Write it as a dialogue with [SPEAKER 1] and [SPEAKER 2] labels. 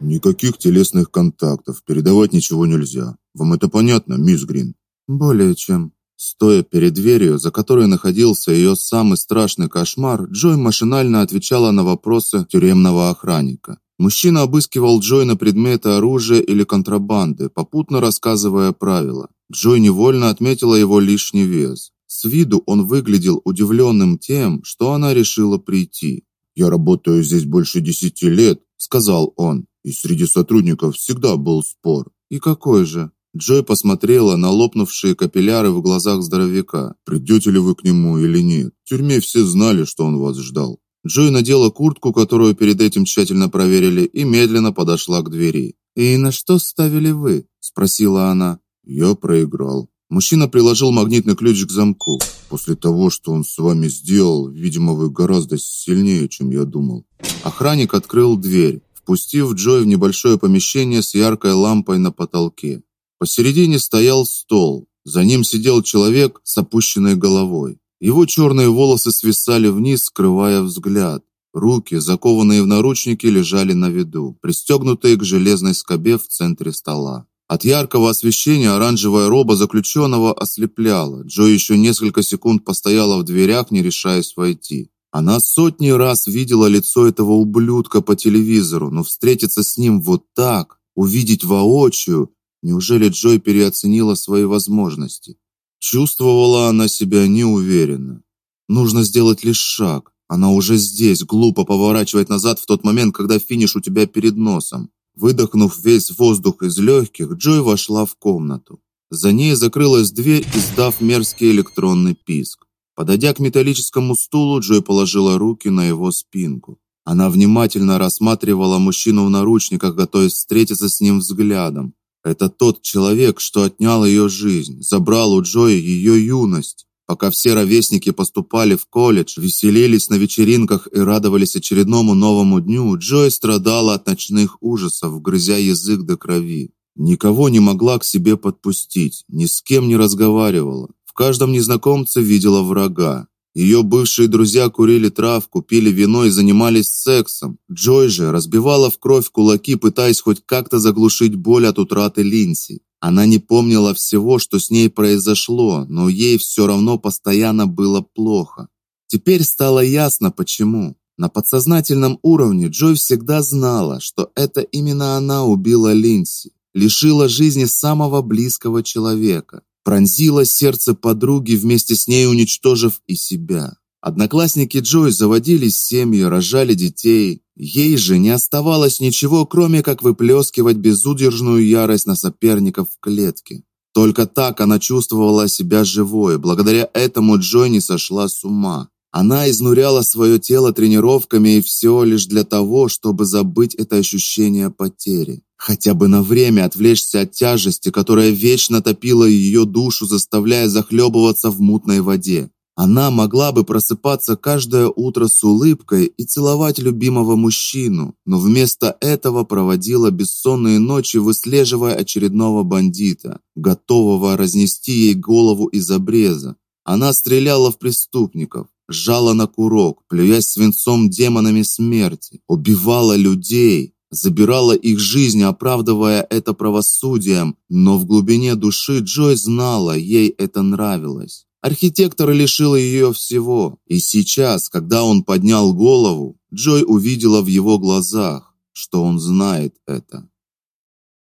[SPEAKER 1] Никаких телесных контактов, передавать ничего нельзя. Вам это понятно, мисс Грин?
[SPEAKER 2] Более чем. Стоя перед дверью, за которой находился ее самый страшный кошмар, Джой машинально отвечала на вопросы тюремного охранника. Мужчина обыскивал Джой на предметы оружия или контрабанды, попутно рассказывая правила. Джой невольно отметила его лишний вес. С виду он выглядел удивленным тем, что она решила прийти.
[SPEAKER 1] "Я работаю здесь больше десяти лет", сказал он. "И среди сотрудников всегда был спор".
[SPEAKER 2] "И какой же?" Джой посмотрела на лопнувшие капилляры в глазах здоровяка.
[SPEAKER 1] Придете ли вы к нему или нет? В тюрьме все знали, что он вас ждал.
[SPEAKER 2] Джой надела куртку, которую перед этим тщательно проверили, и медленно подошла к двери. "И на что ставили вы?" спросила она.
[SPEAKER 1] "Я проиграл".
[SPEAKER 2] Мужчина приложил магнитный ключ к замку.
[SPEAKER 1] После того, что он с вами сделал, видимо, вы гораздо сильнее, чем я думал.
[SPEAKER 2] Охранник открыл дверь, впустив Джой в небольшое помещение с яркой лампой на потолке. Посередине стоял стол. За ним сидел человек с опущенной головой. Его черные волосы свисали вниз, скрывая взгляд. Руки, закованные в наручники, лежали на виду, пристегнутые к железной скобе в центре стола. От яркого освещения оранжевая роба заключенного ослепляла. Джо еще несколько секунд постояла в дверях, не решаясь войти. Она сотни раз видела лицо этого ублюдка по телевизору, но встретиться с ним вот так, увидеть воочию, Неужели Джой переоценила свои возможности? Чувствовала она себя неуверенно. Нужно сделать лишь шаг. Она уже здесь, глупо поворачивать назад в тот момент, когда финиш у тебя перед носом. Выдохнув весь воздух из легких, Джой вошла в комнату. За ней закрылась дверь, издав мерзкий электронный писк. Подойдя к металлическому стулу, Джой положила руки на его спинку. Она внимательно рассматривала мужчину в наручниках, готовясь встретиться с ним взглядом. Это тот человек, что отнял ее жизнь, забрал у Джои ее юность. Пока все ровесники поступали в колледж, веселились на вечеринках и радовались очередному новому дню, Джой страдала от ночных ужасов, грызя язык до крови. Никого не могла к себе подпустить, ни с кем не разговаривала. Каждом незнакомце видела врага. Ее бывшие друзья курили травку, пили вино и занимались сексом. Джой же разбивала в кровь кулаки, пытаясь хоть как-то заглушить боль от утраты Линси. Она не помнила всего, что с ней произошло, но ей все равно постоянно было плохо. Теперь стало ясно почему. На подсознательном уровне Джой всегда знала, что это именно она убила Линси, лишила жизни самого близкого человека пронзила сердце подруги, вместе с ней уничтожив и себя. Одноклассники Джой заводили семьи, рожали детей. Ей же не оставалось ничего, кроме как выплескивать безудержную ярость на соперников в клетке. Только так она чувствовала себя живой. Благодаря этому Джой не сошла с ума. Она изнуряла свое тело тренировками и все лишь для того, чтобы забыть это ощущение потери. Хотя бы на время отвлечься от тяжести, которая вечно топила ее душу, заставляя захлебываться в мутной воде. Она могла бы просыпаться каждое утро с улыбкой и целовать любимого мужчину, но вместо этого проводила бессонные ночи, выслеживая очередного бандита, готового разнести ей голову из обреза. Она стреляла в преступников, жала на курок, плюясь свинцом демонами смерти, убивала людей, забирала их жизнь, оправдывая это правосудием, но в глубине души Джой знала, ей это нравилось. Архитектор лишил ее всего, и сейчас, когда он поднял голову, Джой увидела в его глазах, что он знает это.